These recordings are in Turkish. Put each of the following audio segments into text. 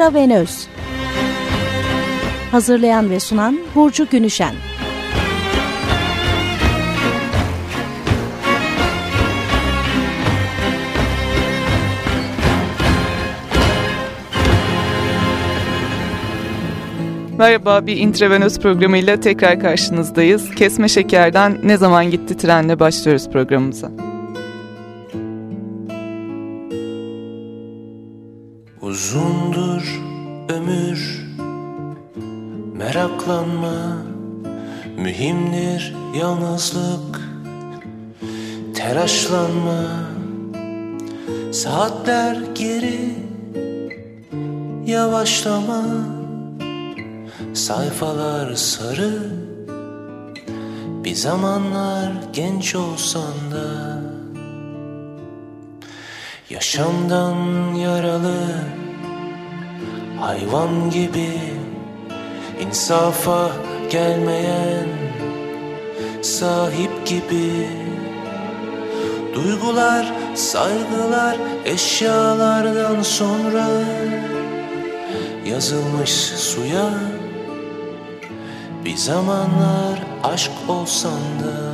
intravenöz. Hazırlayan ve sunan Burcu Günüşen. Merhaba, bir intravenöz programıyla tekrar karşınızdayız. Kesme şekerden ne zaman gitti trenle başlıyoruz programımıza. Uzundur ömür Meraklanma Mühimdir yalnızlık Telaşlanma Saatler geri Yavaşlama Sayfalar sarı Bir zamanlar genç olsan da Yaşamdan yaralı Hayvan gibi insafa gelmeyen Sahip gibi. Duygular, saygılar eşyalardan sonra Yazılmış suya Bir zamanlar aşk olsan da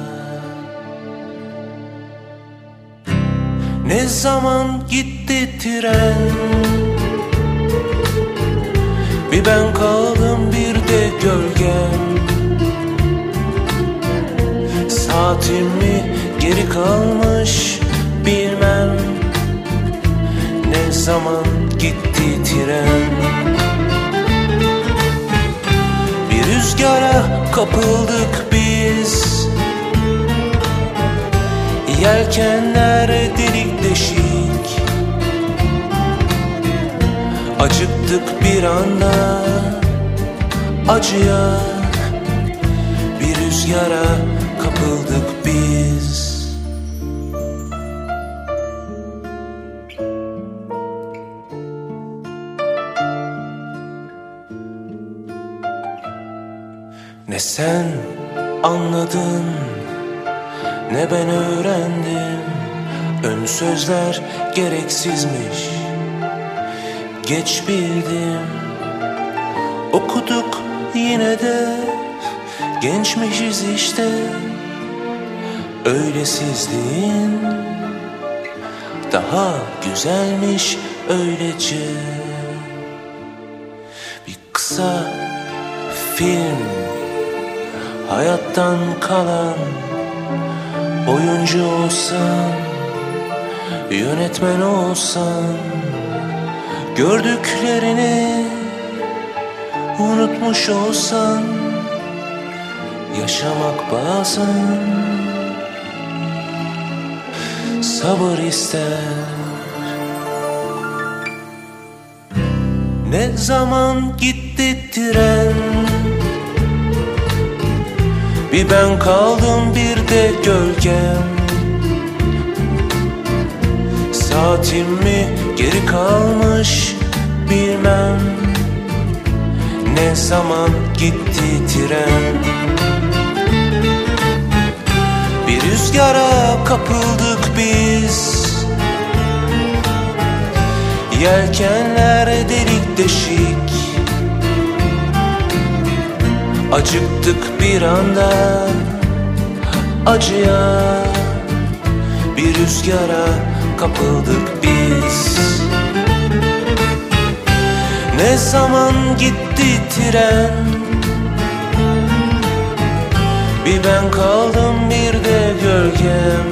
Ne zaman gitti tren? Bir ben kaldım bir de gölgem Saatim mi geri kalmış bilmem. Ne zaman gitti tren? Bir rüzgara kapıldık biz. Yelkenler delik Acıktık bir anda Acıya. Bir rüzgara kapıldık biz. Ne sen anladın ne ben öğrendim. Ön sözler gereksizmiş Geç bildim. Okuduk yine de. Gençmişiz işte. Öylesizliğin Daha güzelmiş öylece. Bir kısa film. Hayattan kalan Oyuncu olsan Yönetmen olsan Gördüklerini Unutmuş olsan Yaşamak bazen Sabır ister. Ne zaman gitti tren? Bir ben kaldım bir de gölgem. Saatim mi geri kalmış bilmem Ne zaman gitti tren. Bir rüzgara kapıldık biz. Yelkenler delik deşik. Acıktık bir anda acıya Bir rüzgara kapıldık biz. Ne zaman gitti tren? Bir ben kaldım bir de gölgem.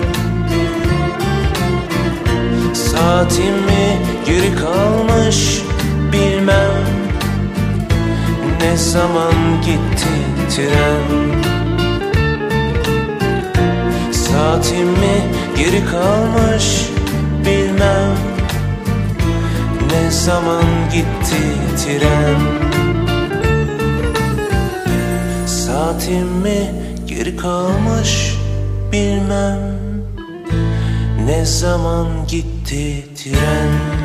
Saatim mi geri kalmış bilmem. Ne zaman gitti tren? Saatim mi geri kalmış bilmem Ne zaman gitti tren Saatim mi geri kalmış bilmem Ne zaman gitti tren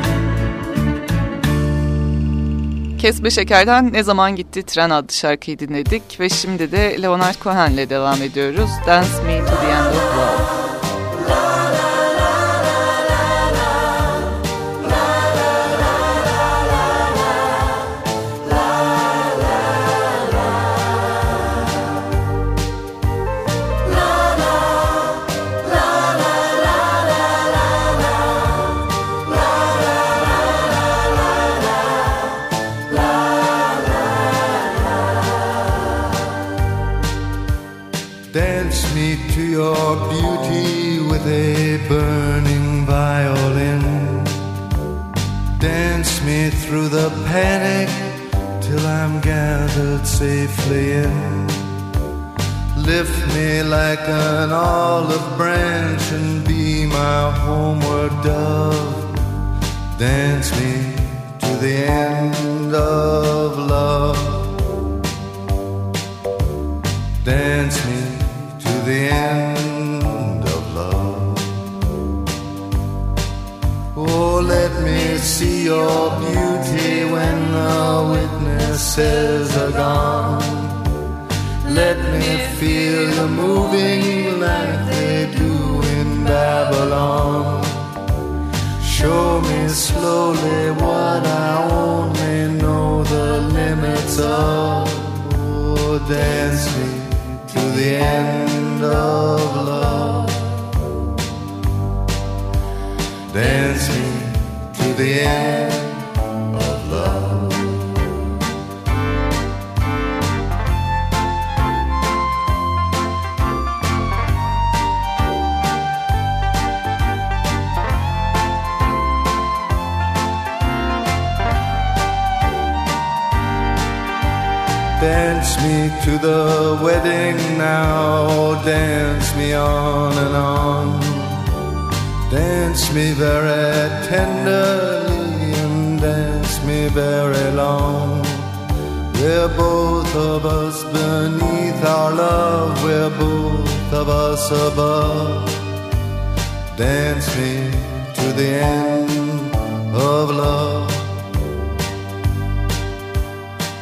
Kesme Şeker'den Ne Zaman Gitti Tren adlı şarkıyı dinledik ve şimdi de Leonard Cohen'le devam ediyoruz. Dance Me to the End of Love. Gathered safely in. Lift me like an olive branch and be my homeward dove. Dance me to the end of love. Dance me to the end of love. Oh, let me see your beauty when the witnesses are gone. Let me feel you moving like they do in Babylon. Show me slowly what I only know the limits of. Oh, dance me to the end of love. Dance me to the end to the wedding now, dance me on and on. Dance me very tenderly and dance me very long. We're both of us beneath our love, we're both of us above. Dance me to the end of love.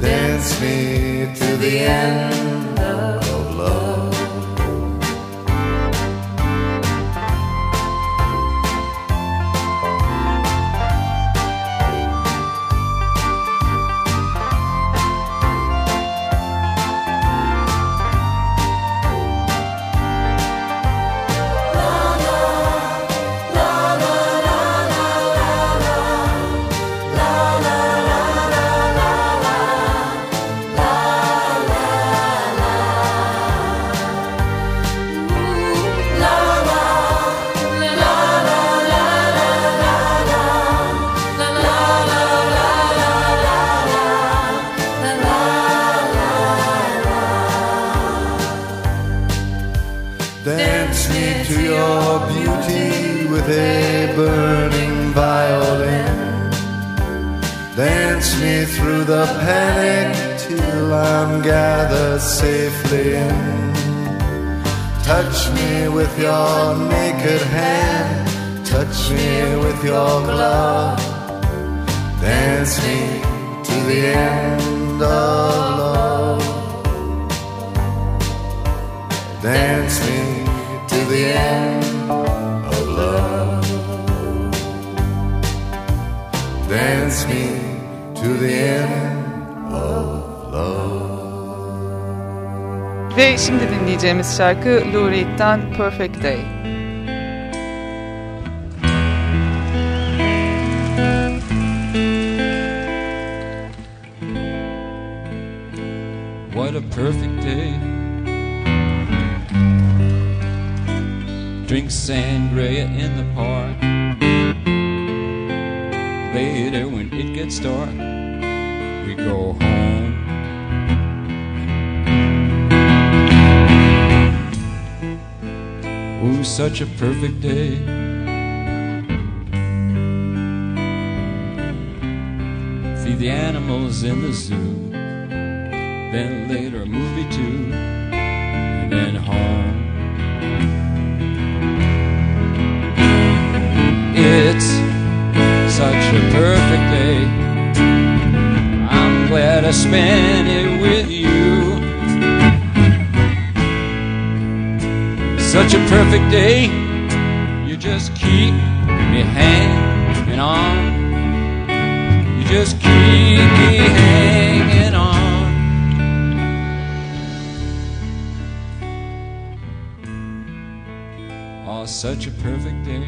Dance me to the end through the panic till I'm gathered safely in. Touch me with your naked hand, touch me with your glove. Dance me to the end of love. Dance me to the end of love. Dance me to the end of love. Ve şimdi dinleyeceğimiz şarkı Lou Reed'den Perfect Day. What a perfect day. Drink sangria in the park. Dark, we go home. Ooh, such a perfect day. See the animals in the zoo. Then later, a movie too. And then home. It's such a perfect day. Glad I spent it with you. such a perfect day. You just keep me hanging on. You just keep me hanging on. Oh, such a perfect day.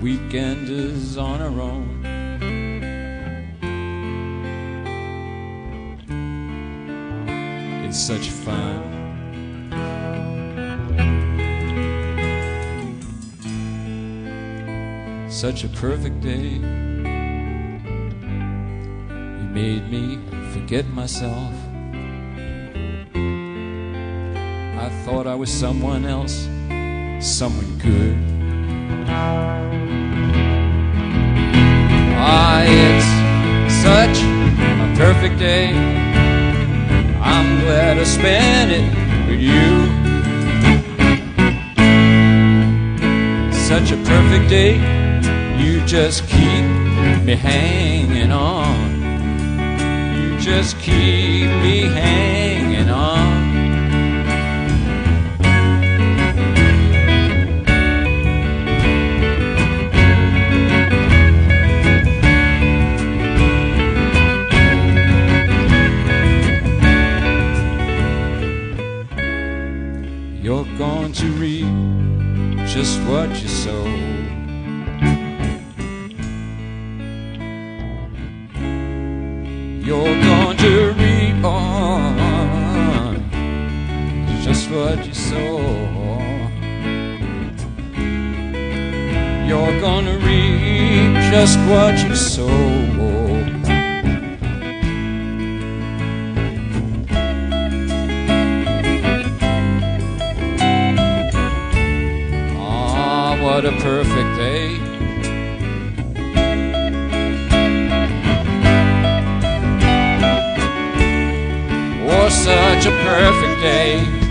Weekend is on our own. Such a perfect day. You made me forget myself. I thought I was someone else, someone good. Ah, it's such a perfect day. I'm glad I spent it with you. Such a perfect day. You just keep me hanging on. You just keep me hanging on. You're going to reap just what you sow. What you sow. You're gonna reap just what you sow. Ah, what a perfect day. Oh, such a perfect day.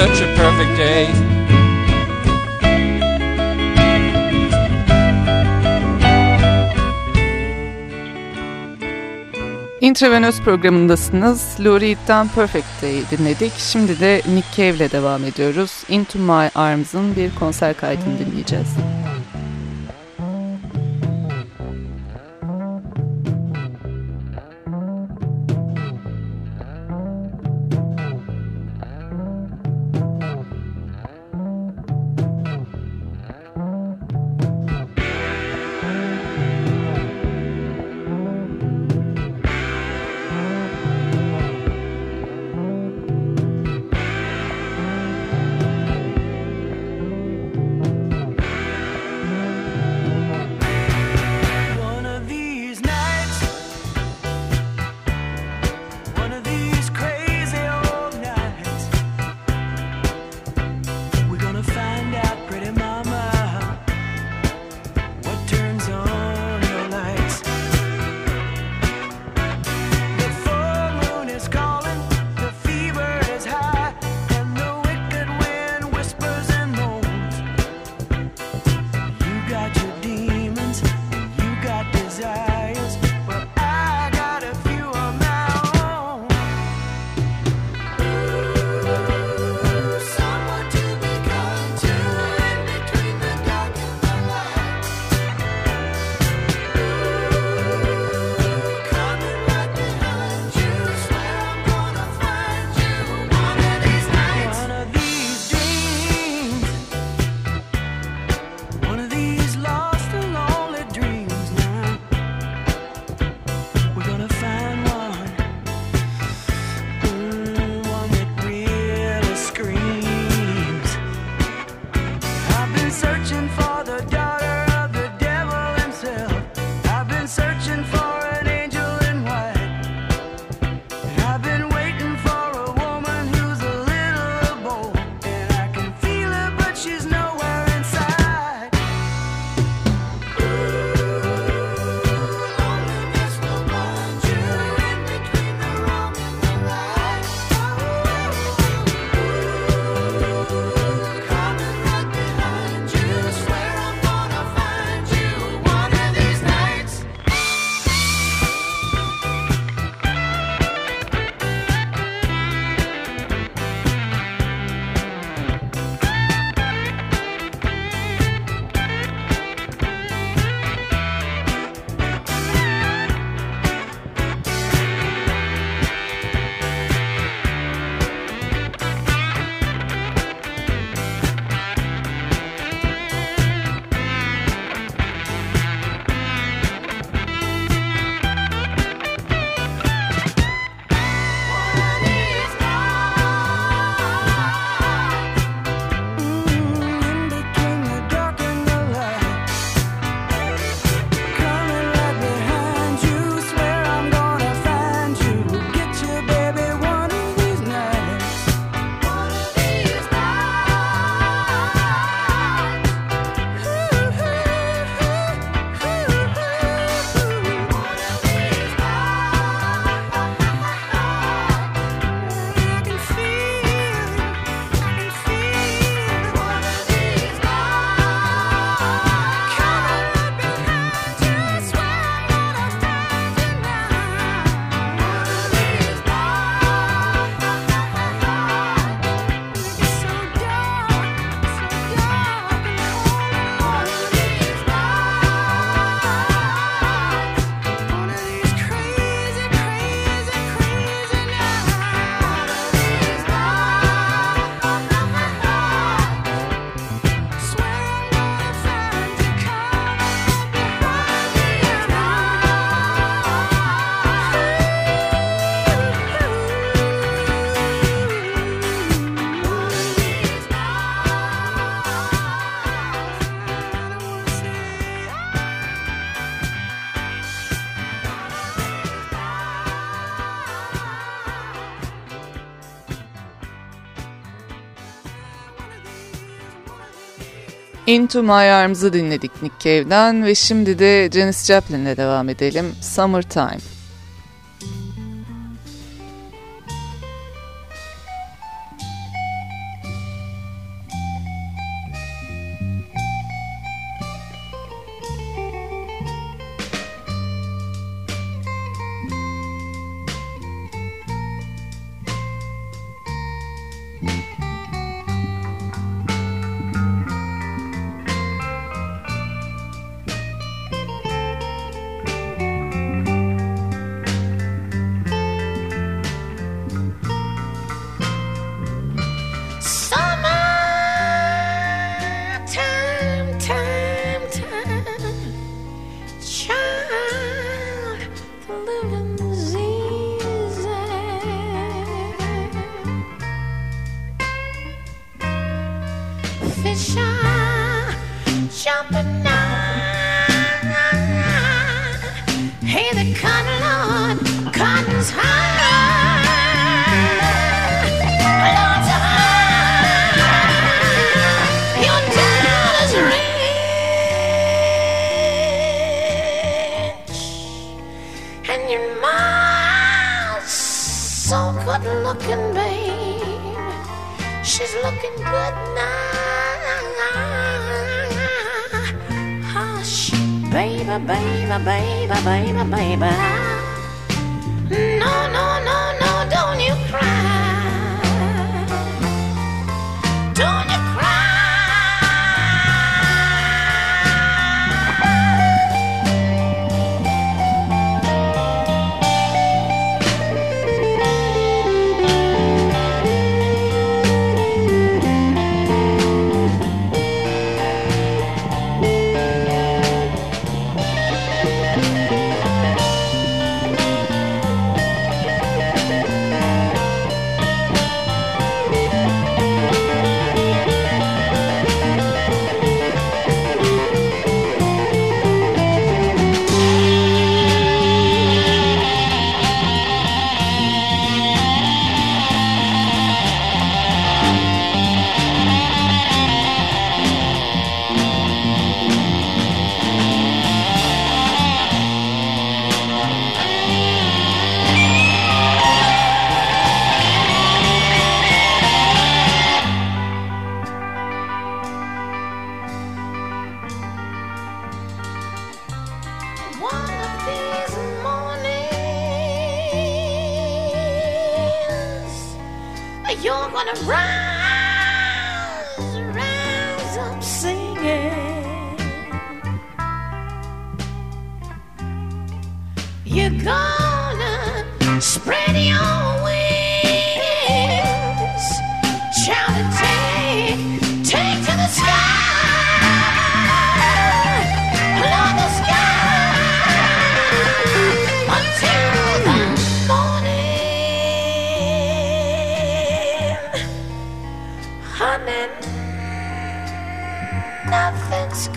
Such a perfect day. Intravenöz programındasınız. Lou Reed'den Perfect Day dinledik. Şimdi de Nick Cave'le devam ediyoruz. Into My Arms'ın bir konser kaydını dinleyeceğiz. Into My Arms'ı dinledik Nick Cave'den ve şimdi de Janis Joplin'le devam edelim. Summertime. Canyon Miles. So good looking, babe. She's looking good now. Hush, baby, baby, baby, baby, baby. No, no.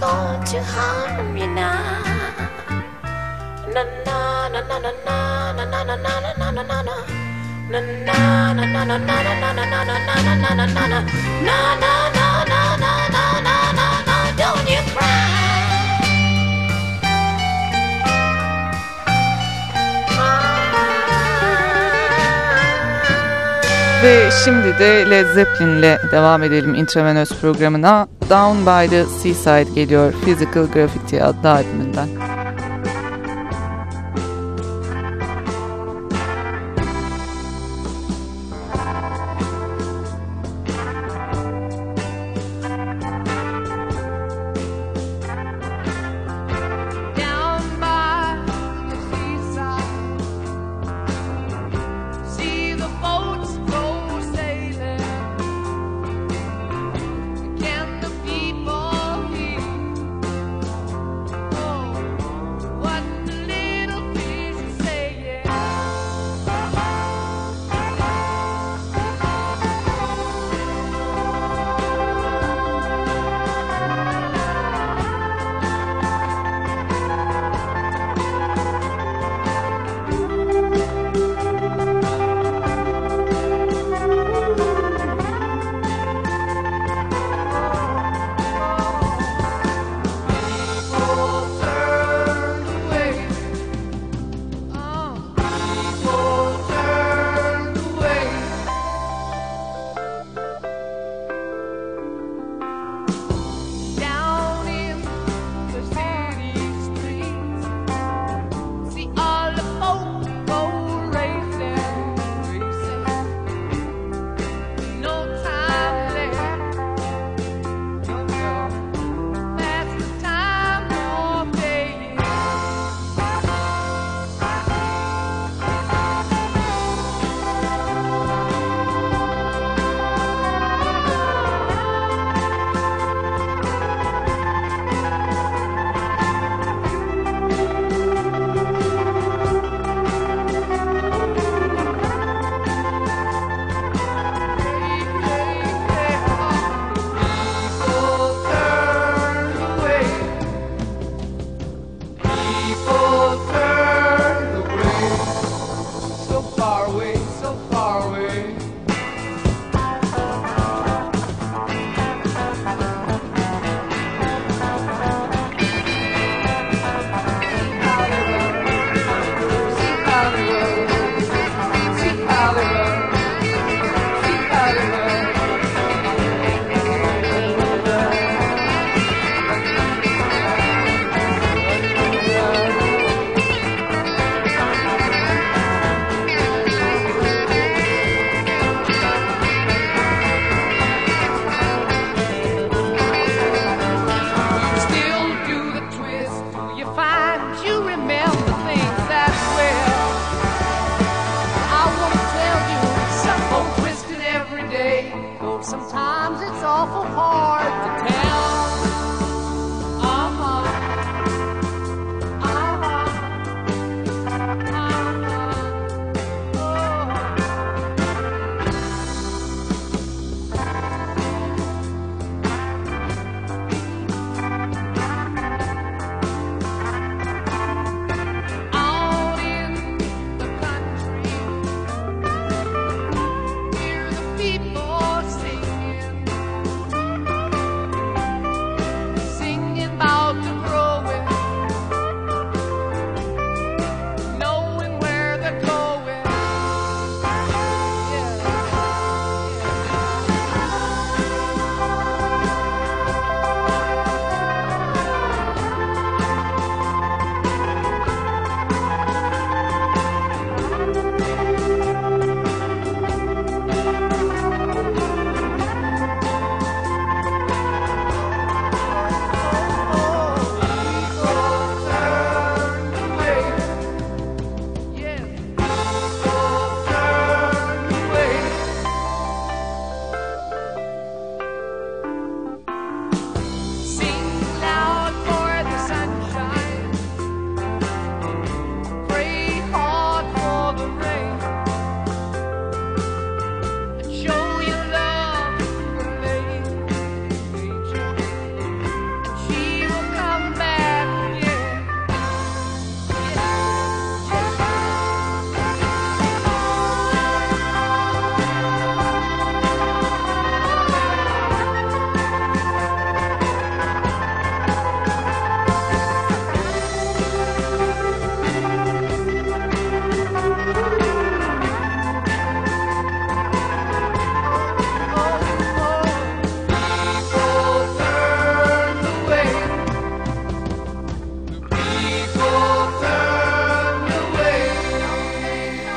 going to harm you now. Na na na na na na na na na na na na na na. Na na na na na na na na na na na na na na na. Na na na na na na na na na. Don't you cry. Ve şimdi de Led Zeppelin'le devam edelim intravenöz programına. Down by the Seaside geliyor Physical Graffiti adlı albümünden.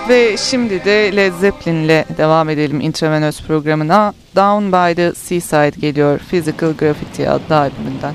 Ve şimdi de Led Zeppelin'le devam edelim intravenöz programına. Down by the Seaside geliyor Physical Graffiti adlı albümünden.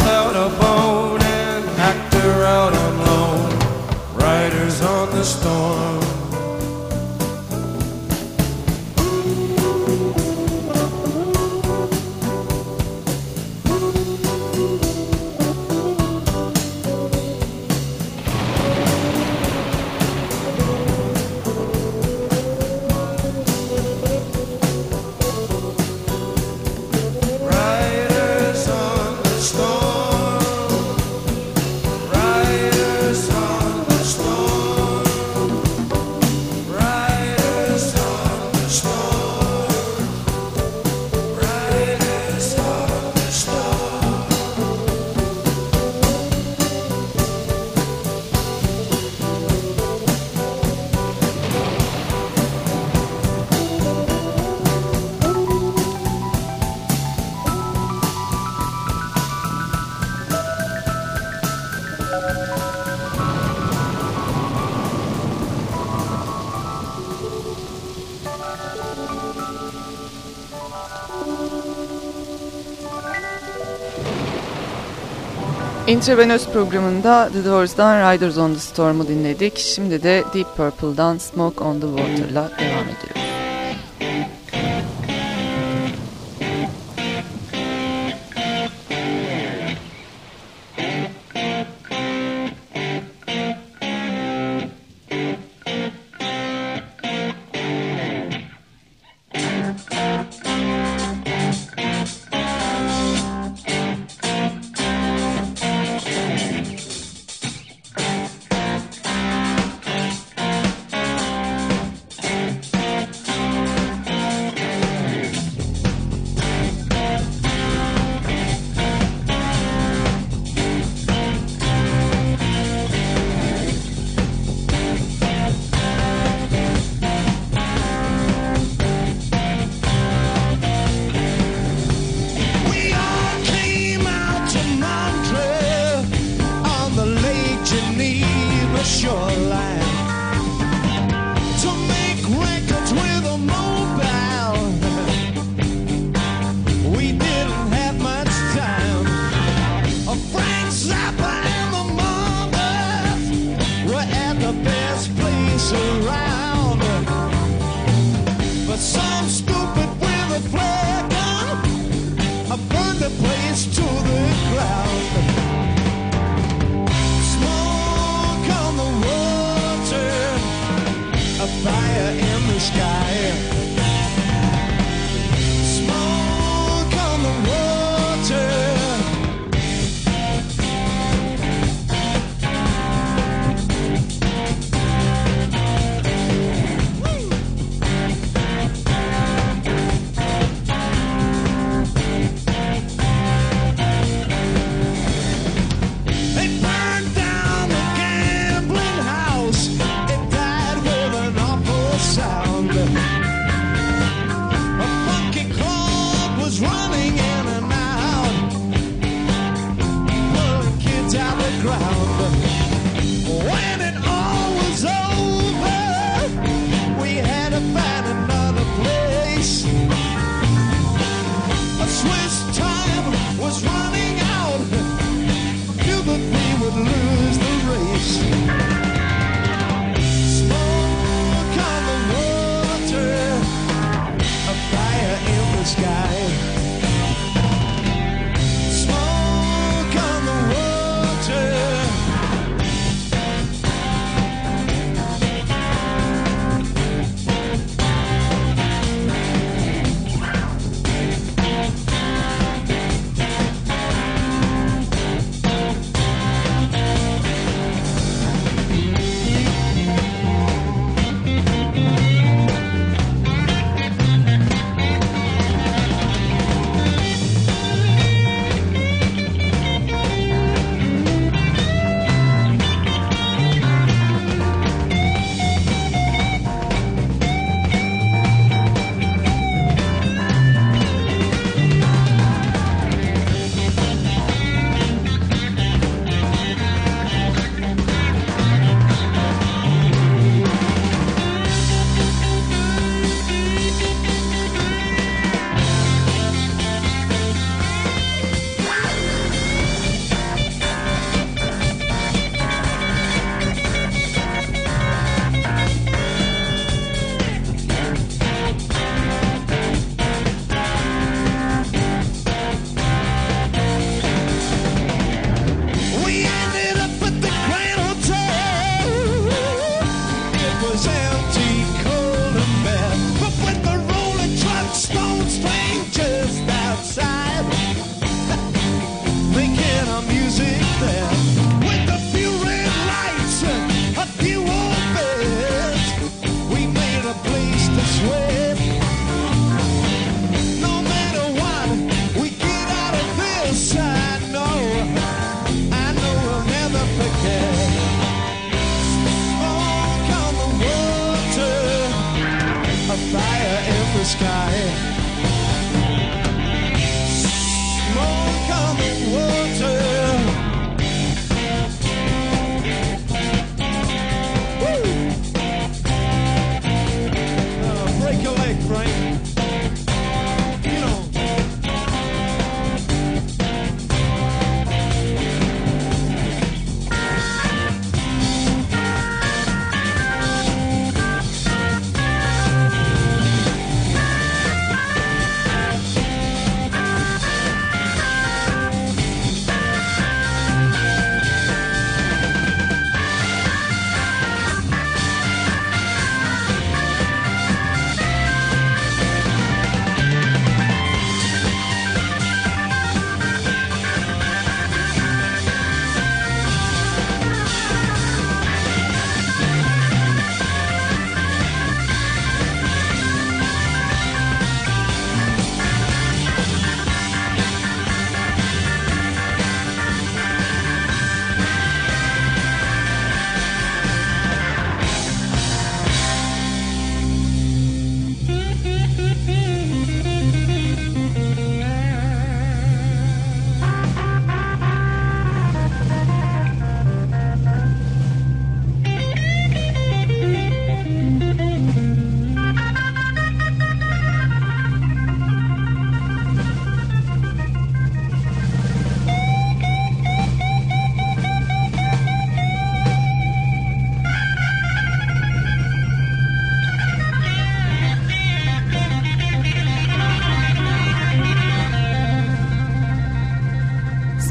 Intravenöz programında The Doors'dan Riders on the Storm'u dinledik. Şimdi de Deep Purple'dan Smoke on the Water'la devam ediyoruz.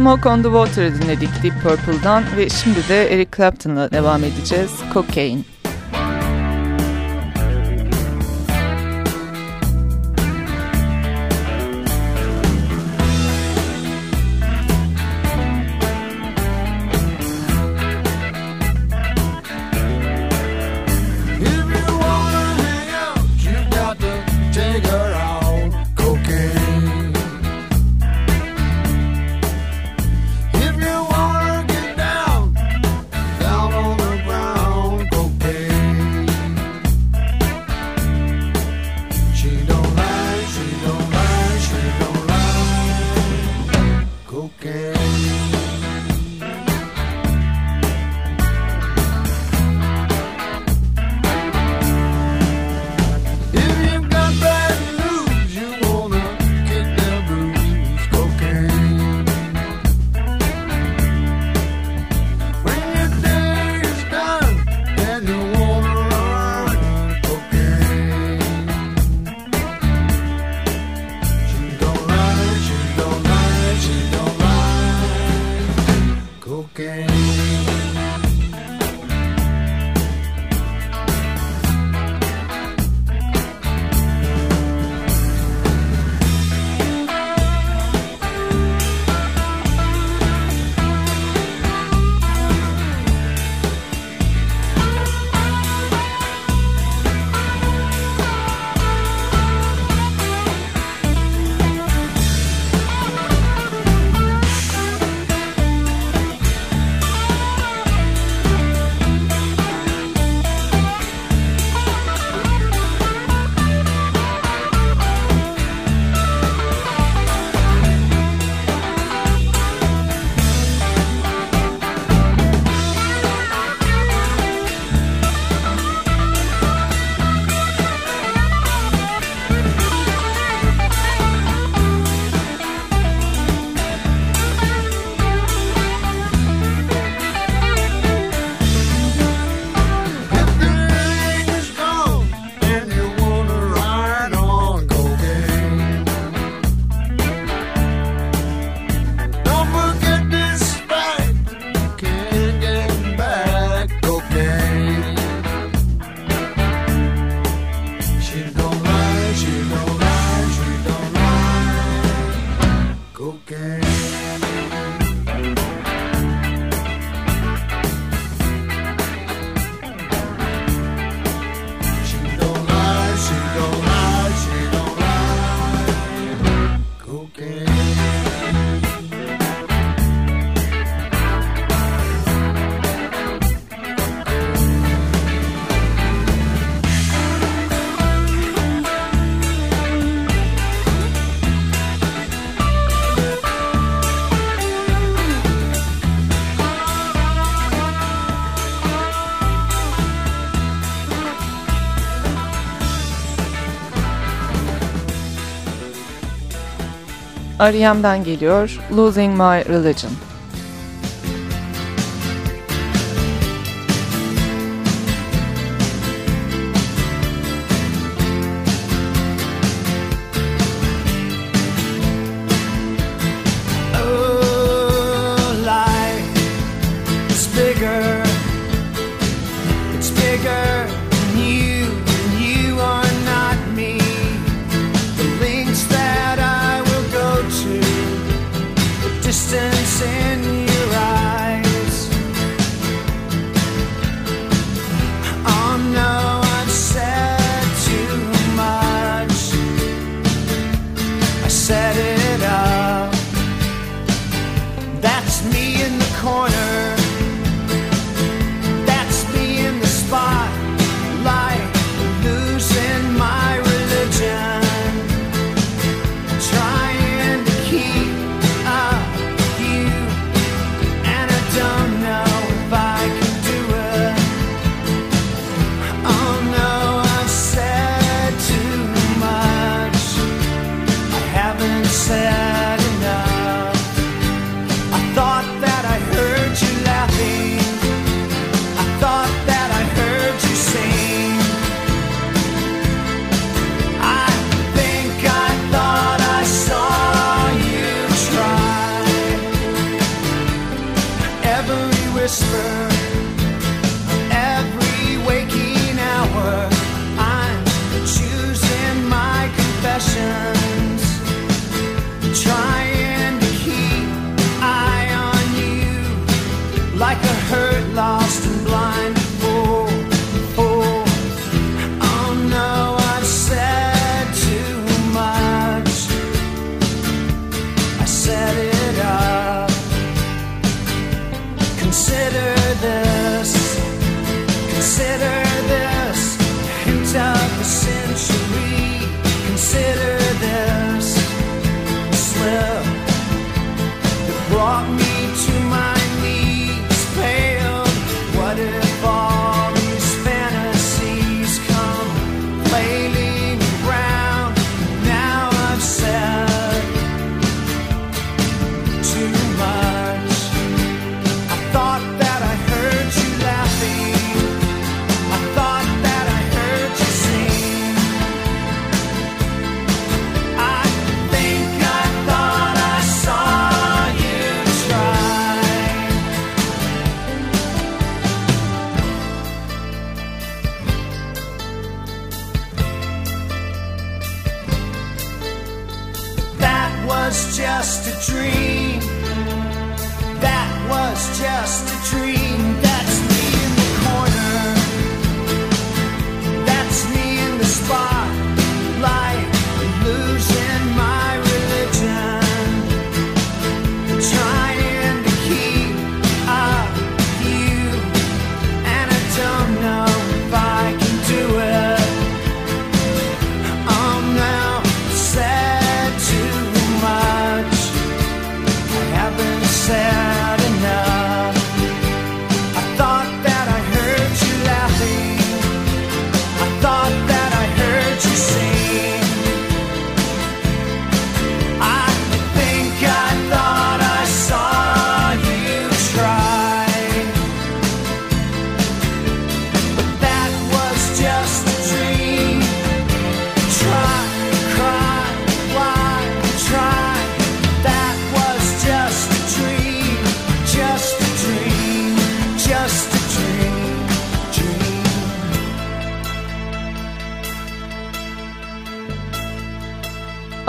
Smoke on the Water'ı dinledik Deep Purple'dan ve şimdi de Eric Clapton'la devam edeceğiz. Cocaine. R.E.M'den geliyor Losing My Religion.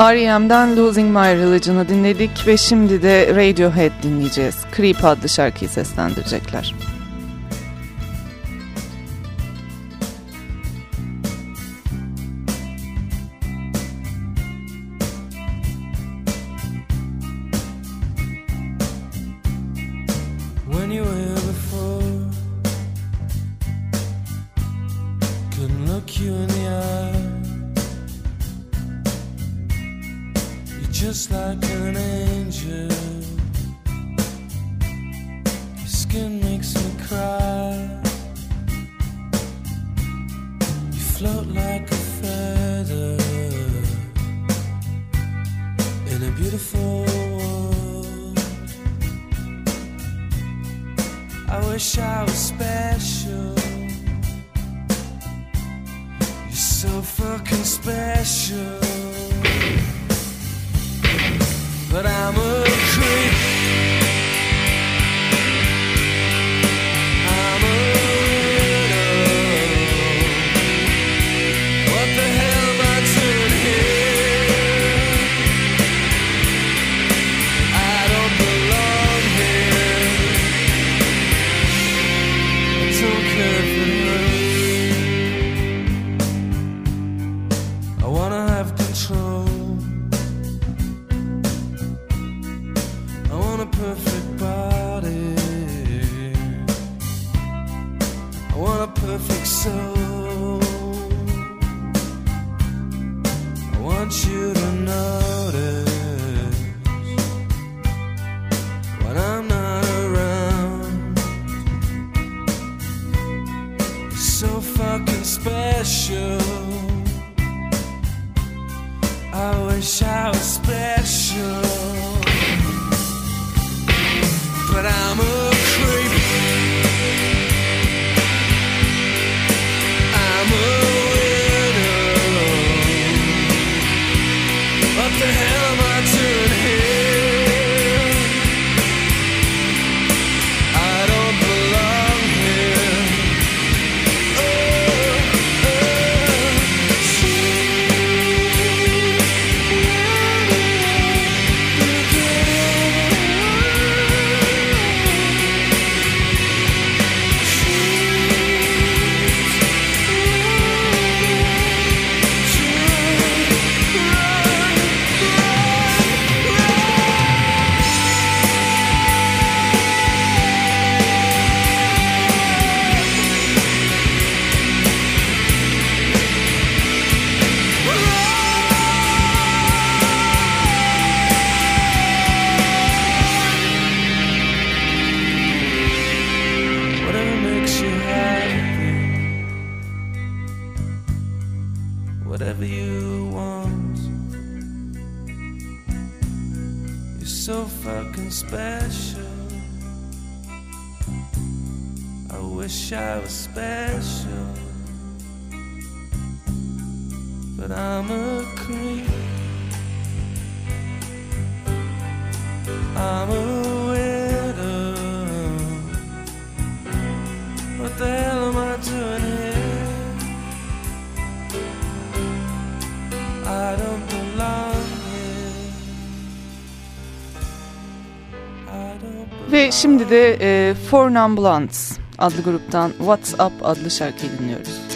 R.E.M'den Losing My Religion'ı dinledik ve şimdi de Radiohead dinleyeceğiz. Creep adlı şarkıyı seslendirecekler. special. I wish I. Şimdi de e, Four Non Blondes adlı gruptan What's Up adlı şarkıyı dinliyoruz.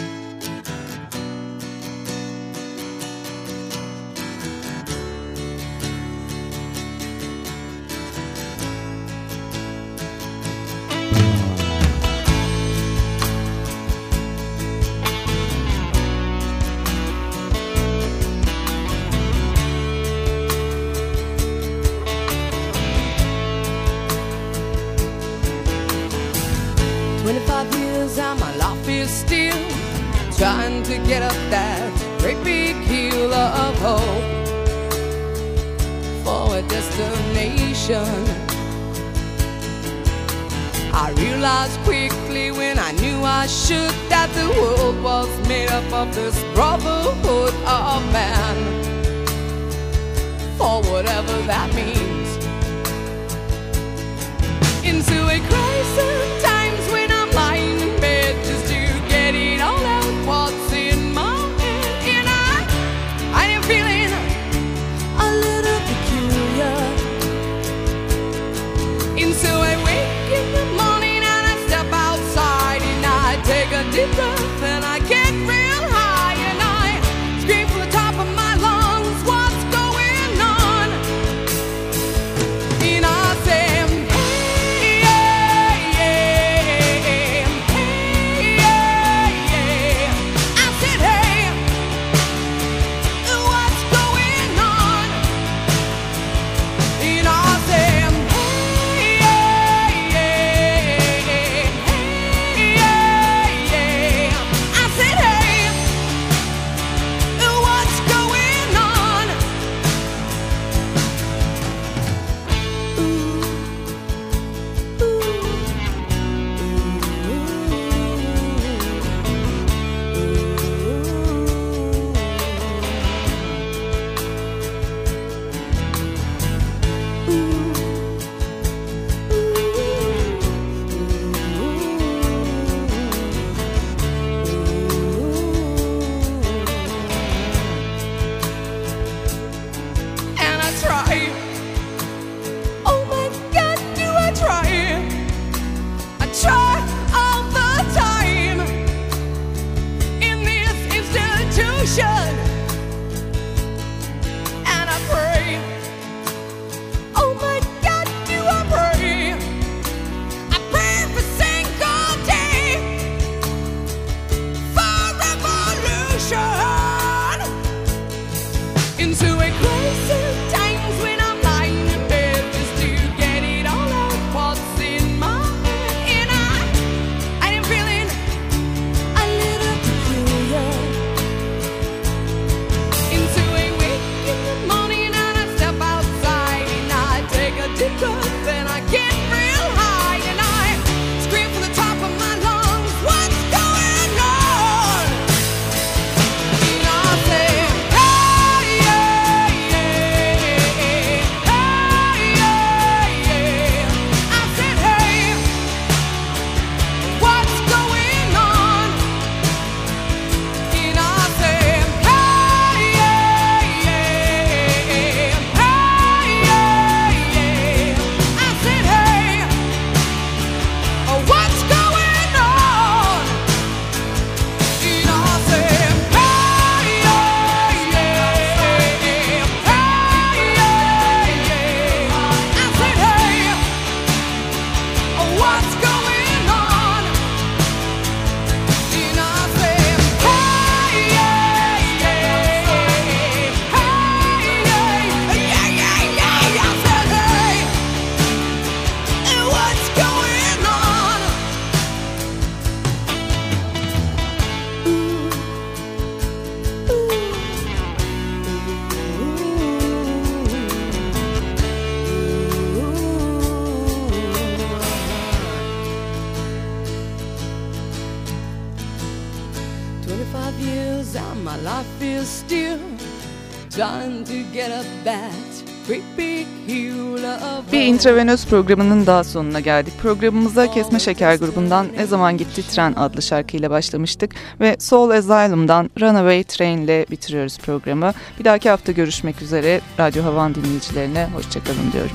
İntravenöz programının daha sonuna geldik. Programımıza Kesme Şeker grubundan Ne Zaman Gitti Tren adlı şarkıyla başlamıştık ve Soul Asylum'dan Runaway Train ile bitiriyoruz programı. Bir dahaki hafta görüşmek üzere. Radyo Havan dinleyicilerine hoşçakalın diyorum.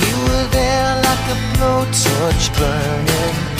You were there like a blowtorch burning